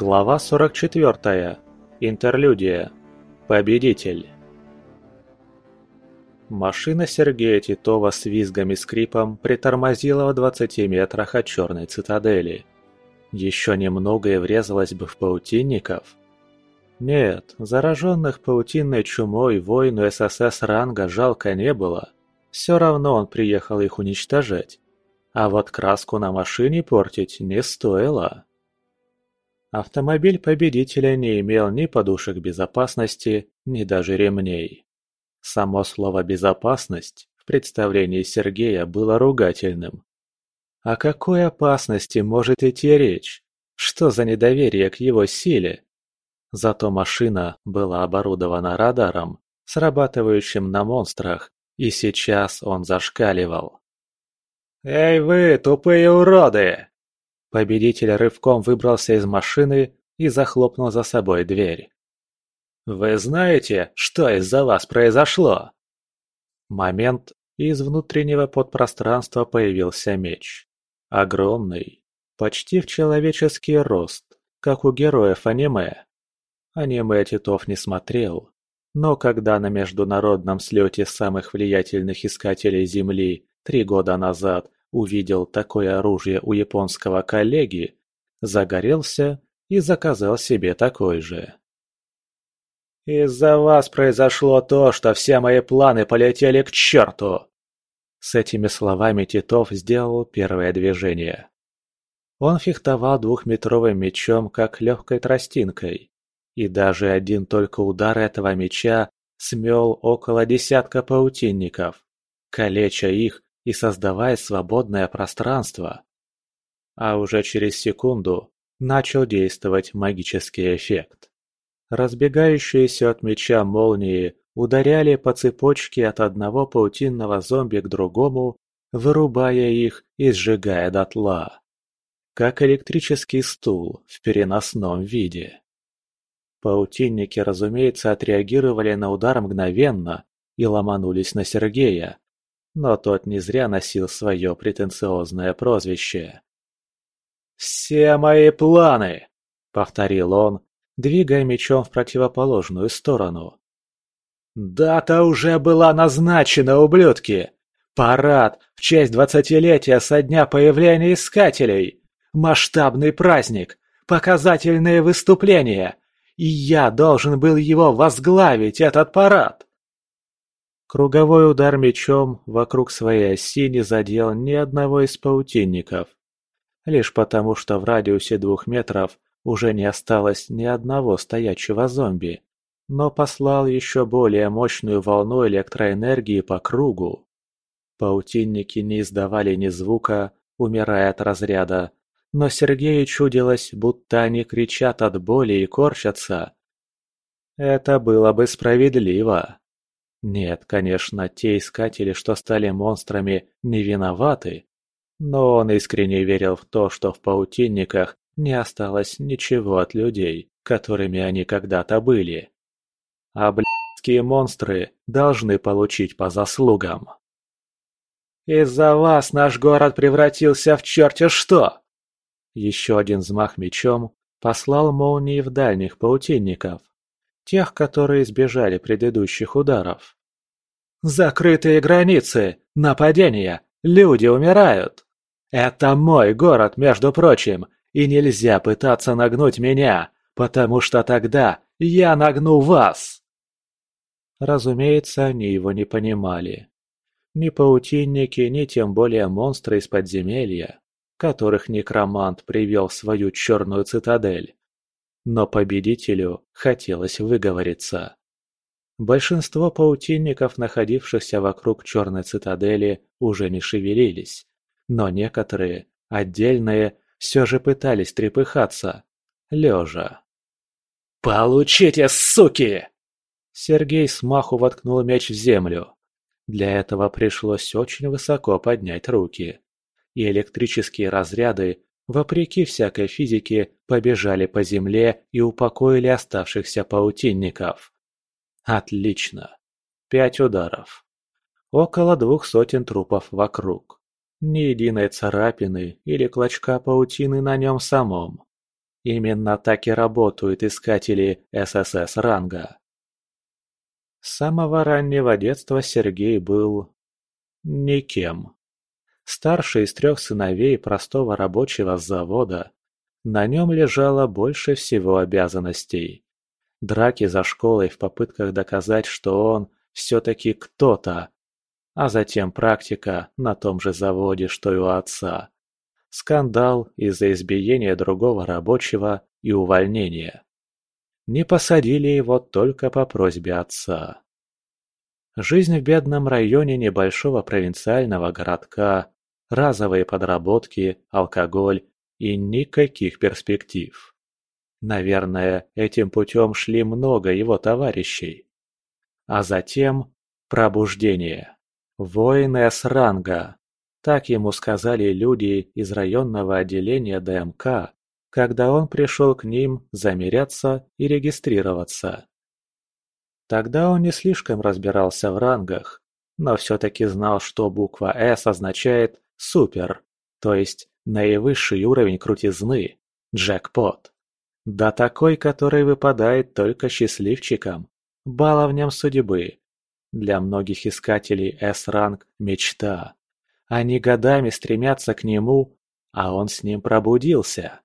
Глава 44. Интерлюдия. Победитель. Машина Сергея Титова с визгом и скрипом притормозила в 20 метрах от черной цитадели. Еще немного и врезалась бы в паутинников. Нет, зараженных паутинной чумой воину ССС ранга жалко не было. Все равно он приехал их уничтожать. А вот краску на машине портить не стоило. Автомобиль победителя не имел ни подушек безопасности, ни даже ремней. Само слово «безопасность» в представлении Сергея было ругательным. О какой опасности может идти речь? Что за недоверие к его силе? Зато машина была оборудована радаром, срабатывающим на монстрах, и сейчас он зашкаливал. «Эй вы, тупые уроды!» Победитель рывком выбрался из машины и захлопнул за собой дверь. «Вы знаете, что из-за вас произошло?» Момент, из внутреннего подпространства появился меч. Огромный, почти в человеческий рост, как у героев аниме. Аниме Титов не смотрел, но когда на международном слете самых влиятельных искателей Земли три года назад увидел такое оружие у японского коллеги, загорелся и заказал себе такой же. «Из-за вас произошло то, что все мои планы полетели к черту!» С этими словами Титов сделал первое движение. Он фехтовал двухметровым мечом, как легкой тростинкой, и даже один только удар этого меча смел около десятка паутинников, калеча их и создавая свободное пространство. А уже через секунду начал действовать магический эффект. Разбегающиеся от меча молнии ударяли по цепочке от одного паутинного зомби к другому, вырубая их и сжигая дотла. Как электрический стул в переносном виде. Паутинники, разумеется, отреагировали на удар мгновенно и ломанулись на Сергея, но тот не зря носил свое претенциозное прозвище. «Все мои планы!» — повторил он, двигая мечом в противоположную сторону. «Дата уже была назначена, ублюдки! Парад в честь двадцатилетия со дня появления Искателей! Масштабный праздник! Показательные выступления! И я должен был его возглавить, этот парад!» Круговой удар мечом вокруг своей оси не задел ни одного из паутинников. Лишь потому, что в радиусе двух метров уже не осталось ни одного стоячего зомби, но послал еще более мощную волну электроэнергии по кругу. Паутинники не издавали ни звука, умирая от разряда, но Сергею чудилось, будто они кричат от боли и корчатся. Это было бы справедливо. Нет, конечно, те искатели, что стали монстрами, не виноваты. Но он искренне верил в то, что в паутинниках не осталось ничего от людей, которыми они когда-то были. А блядские монстры должны получить по заслугам. «Из-за вас наш город превратился в черти что!» Еще один взмах мечом послал молнии в дальних паутинников, Тех, которые избежали предыдущих ударов. «Закрытые границы! Нападения! Люди умирают! Это мой город, между прочим, и нельзя пытаться нагнуть меня, потому что тогда я нагну вас!» Разумеется, они его не понимали. Ни паутинники, ни тем более монстры из подземелья, которых некромант привел в свою черную цитадель. Но победителю хотелось выговориться. Большинство паутинников, находившихся вокруг черной цитадели, уже не шевелились, но некоторые, отдельные, все же пытались трепыхаться, лежа. «Получите, суки!» Сергей смаху воткнул мяч в землю. Для этого пришлось очень высоко поднять руки. И электрические разряды вопреки всякой физике, побежали по земле и упокоили оставшихся паутинников. Отлично. Пять ударов. Около двух сотен трупов вокруг. Ни единой царапины или клочка паутины на нем самом. Именно так и работают искатели ССС ранга. С самого раннего детства Сергей был... никем. Старший из трех сыновей простого рабочего с завода, на нем лежало больше всего обязанностей. Драки за школой в попытках доказать, что он все-таки кто-то, а затем практика на том же заводе, что и у отца. Скандал из-за избиения другого рабочего и увольнения. Не посадили его только по просьбе отца. Жизнь в бедном районе небольшого провинциального городка, разовые подработки, алкоголь и никаких перспектив. Наверное, этим путем шли много его товарищей. А затем пробуждение. Воин С-ранга. Так ему сказали люди из районного отделения ДМК, когда он пришел к ним замеряться и регистрироваться. Тогда он не слишком разбирался в рангах, но все-таки знал, что буква «С» означает «супер», то есть наивысший уровень крутизны, джекпот. Да такой, который выпадает только счастливчикам, баловням судьбы. Для многих искателей S-ранг – мечта. Они годами стремятся к нему, а он с ним пробудился.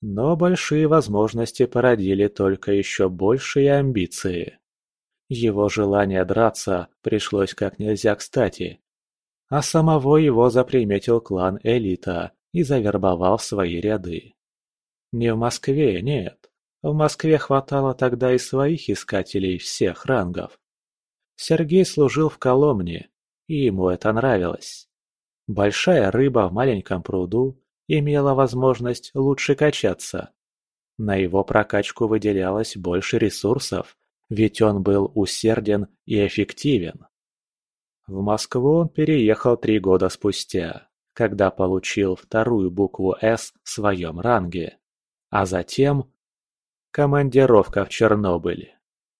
Но большие возможности породили только еще большие амбиции. Его желание драться пришлось как нельзя кстати. А самого его заприметил клан Элита и завербовал в свои ряды. Не в Москве, нет. В Москве хватало тогда и своих искателей всех рангов. Сергей служил в Коломне, и ему это нравилось. Большая рыба в маленьком пруду имела возможность лучше качаться. На его прокачку выделялось больше ресурсов, ведь он был усерден и эффективен. В Москву он переехал три года спустя, когда получил вторую букву «С» в своем ранге. А затем командировка в Чернобыль.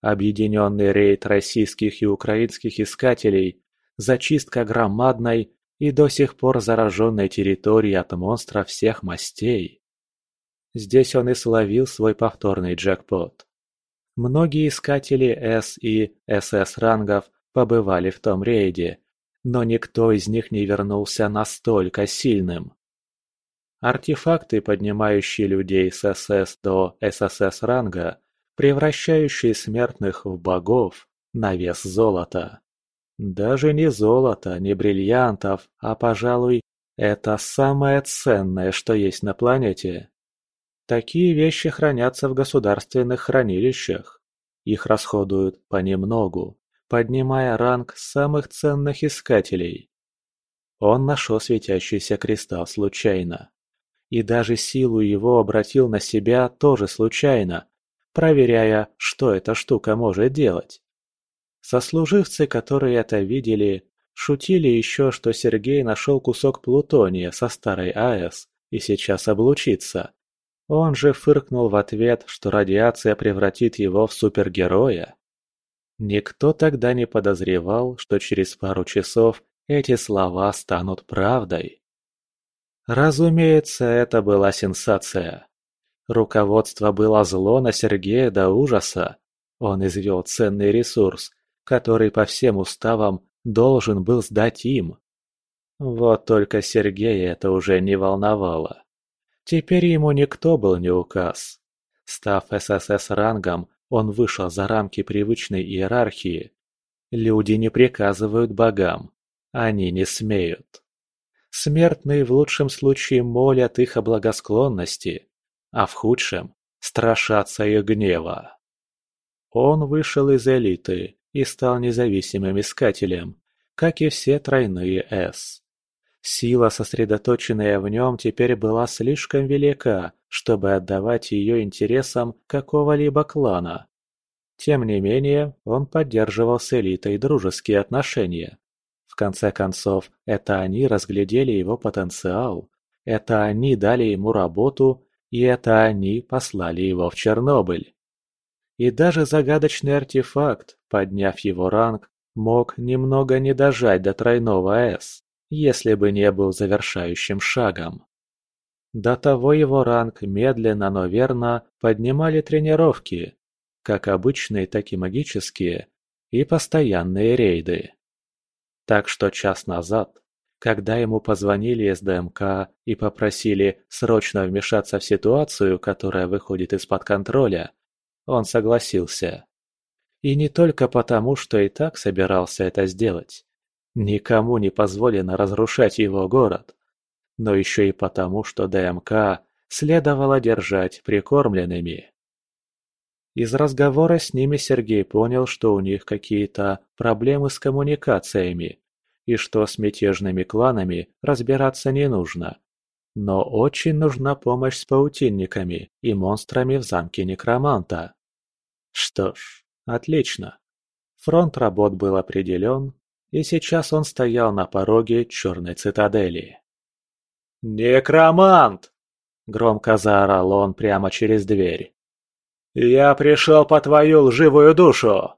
Объединенный рейд российских и украинских искателей, зачистка громадной и до сих пор зараженной территории от монстров всех мастей. Здесь он и словил свой повторный джекпот. Многие искатели С и СС рангов побывали в том рейде, но никто из них не вернулся настолько сильным. Артефакты, поднимающие людей с СС до ССС ранга, превращающие смертных в богов на вес золота. Даже не золото, не бриллиантов, а, пожалуй, это самое ценное, что есть на планете. Такие вещи хранятся в государственных хранилищах. Их расходуют понемногу, поднимая ранг самых ценных искателей. Он нашел светящийся кристалл случайно. И даже силу его обратил на себя тоже случайно, проверяя, что эта штука может делать. Сослуживцы, которые это видели, шутили еще, что Сергей нашел кусок плутония со старой АЭС и сейчас облучится. Он же фыркнул в ответ, что радиация превратит его в супергероя. Никто тогда не подозревал, что через пару часов эти слова станут правдой. Разумеется, это была сенсация. Руководство было зло на Сергея до ужаса. Он извел ценный ресурс, который по всем уставам должен был сдать им. Вот только Сергея это уже не волновало. Теперь ему никто был не указ. Став ССС рангом, он вышел за рамки привычной иерархии. Люди не приказывают богам, они не смеют. Смертные в лучшем случае молят их о благосклонности, а в худшем страшатся их гнева. Он вышел из элиты, и стал независимым искателем, как и все тройные «С». Сила, сосредоточенная в нем, теперь была слишком велика, чтобы отдавать ее интересам какого-либо клана. Тем не менее, он поддерживал с элитой дружеские отношения. В конце концов, это они разглядели его потенциал, это они дали ему работу, и это они послали его в Чернобыль. И даже загадочный артефакт, подняв его ранг, мог немного не дожать до тройного «С», если бы не был завершающим шагом. До того его ранг медленно, но верно поднимали тренировки, как обычные, так и магические, и постоянные рейды. Так что час назад, когда ему позвонили из ДМК и попросили срочно вмешаться в ситуацию, которая выходит из-под контроля, он согласился. И не только потому, что и так собирался это сделать. Никому не позволено разрушать его город. Но еще и потому, что ДМК следовало держать прикормленными. Из разговора с ними Сергей понял, что у них какие-то проблемы с коммуникациями, и что с мятежными кланами разбираться не нужно. Но очень нужна помощь с паутинниками и монстрами в замке Некроманта. Что ж, отлично. Фронт работ был определен, и сейчас он стоял на пороге черной цитадели. «Некромант!» – громко заорал он прямо через дверь. «Я пришел по твою лживую душу!»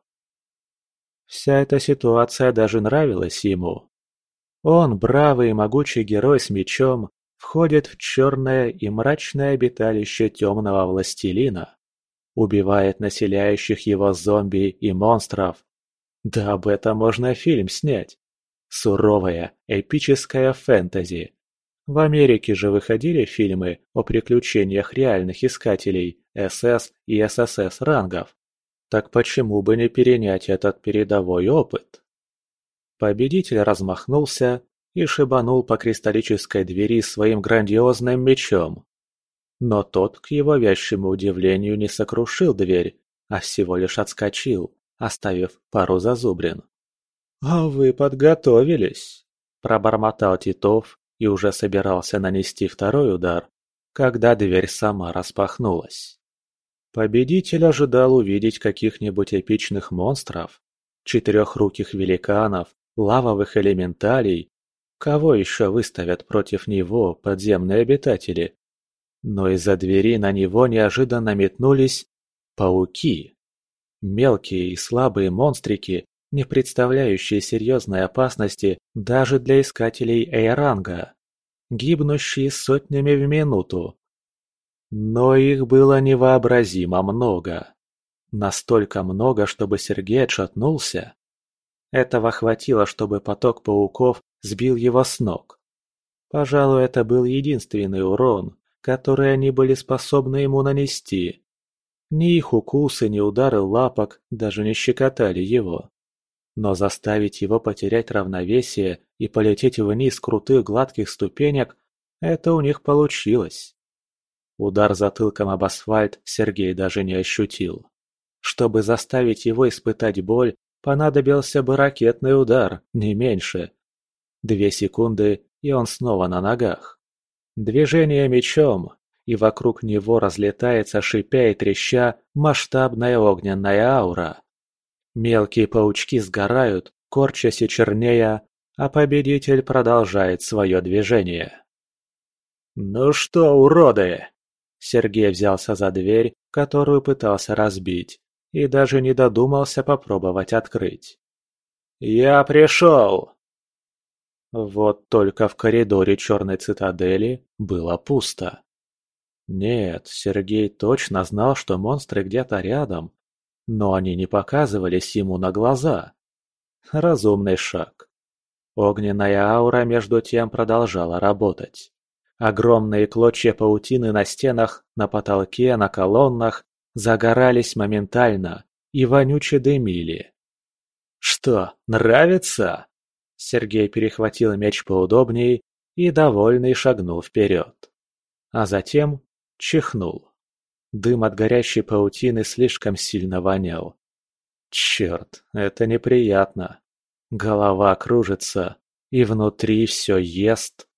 Вся эта ситуация даже нравилась ему. Он, бравый и могучий герой с мечом, входит в черное и мрачное обиталище темного властелина, убивает населяющих его зомби и монстров. Да об этом можно фильм снять. Суровая, эпическая фэнтези. В Америке же выходили фильмы о приключениях реальных искателей СС и ССС рангов. Так почему бы не перенять этот передовой опыт? Победитель размахнулся и шибанул по кристаллической двери своим грандиозным мечом. Но тот, к его вящему удивлению, не сокрушил дверь, а всего лишь отскочил, оставив пару зазубрин. «А вы подготовились!» – пробормотал Титов и уже собирался нанести второй удар, когда дверь сама распахнулась. Победитель ожидал увидеть каких-нибудь эпичных монстров, четырехруких великанов, лавовых элементалей. Кого еще выставят против него подземные обитатели? Но из-за двери на него неожиданно метнулись пауки. Мелкие и слабые монстрики, не представляющие серьезной опасности даже для искателей Эйранга, гибнущие сотнями в минуту. Но их было невообразимо много. Настолько много, чтобы Сергей отшатнулся. Этого хватило, чтобы поток пауков сбил его с ног. Пожалуй, это был единственный урон, который они были способны ему нанести. Ни их укусы, ни удары лапок даже не щекотали его. Но заставить его потерять равновесие и полететь вниз крутых гладких ступенек – это у них получилось. Удар затылком об асфальт Сергей даже не ощутил. Чтобы заставить его испытать боль, понадобился бы ракетный удар, не меньше. Две секунды, и он снова на ногах. Движение мечом, и вокруг него разлетается, шипя и треща, масштабная огненная аура. Мелкие паучки сгорают, корчась и чернея, а победитель продолжает свое движение. «Ну что, уроды!» Сергей взялся за дверь, которую пытался разбить, и даже не додумался попробовать открыть. «Я пришел!» Вот только в коридоре черной цитадели было пусто. Нет, Сергей точно знал, что монстры где-то рядом, но они не показывались ему на глаза. Разумный шаг. Огненная аура между тем продолжала работать. Огромные клочья паутины на стенах, на потолке, на колоннах загорались моментально и вонюче дымили. «Что, нравится?» Сергей перехватил меч поудобней и, довольный, шагнул вперед. А затем чихнул. Дым от горящей паутины слишком сильно вонял. Черт, это неприятно. Голова кружится, и внутри все ест.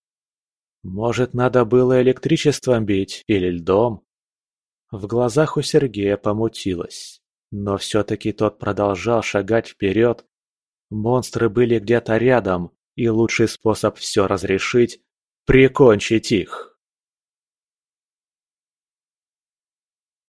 Может, надо было электричеством бить или льдом? В глазах у Сергея помутилось, но все-таки тот продолжал шагать вперед, Монстры были где-то рядом, и лучший способ все разрешить – прикончить их.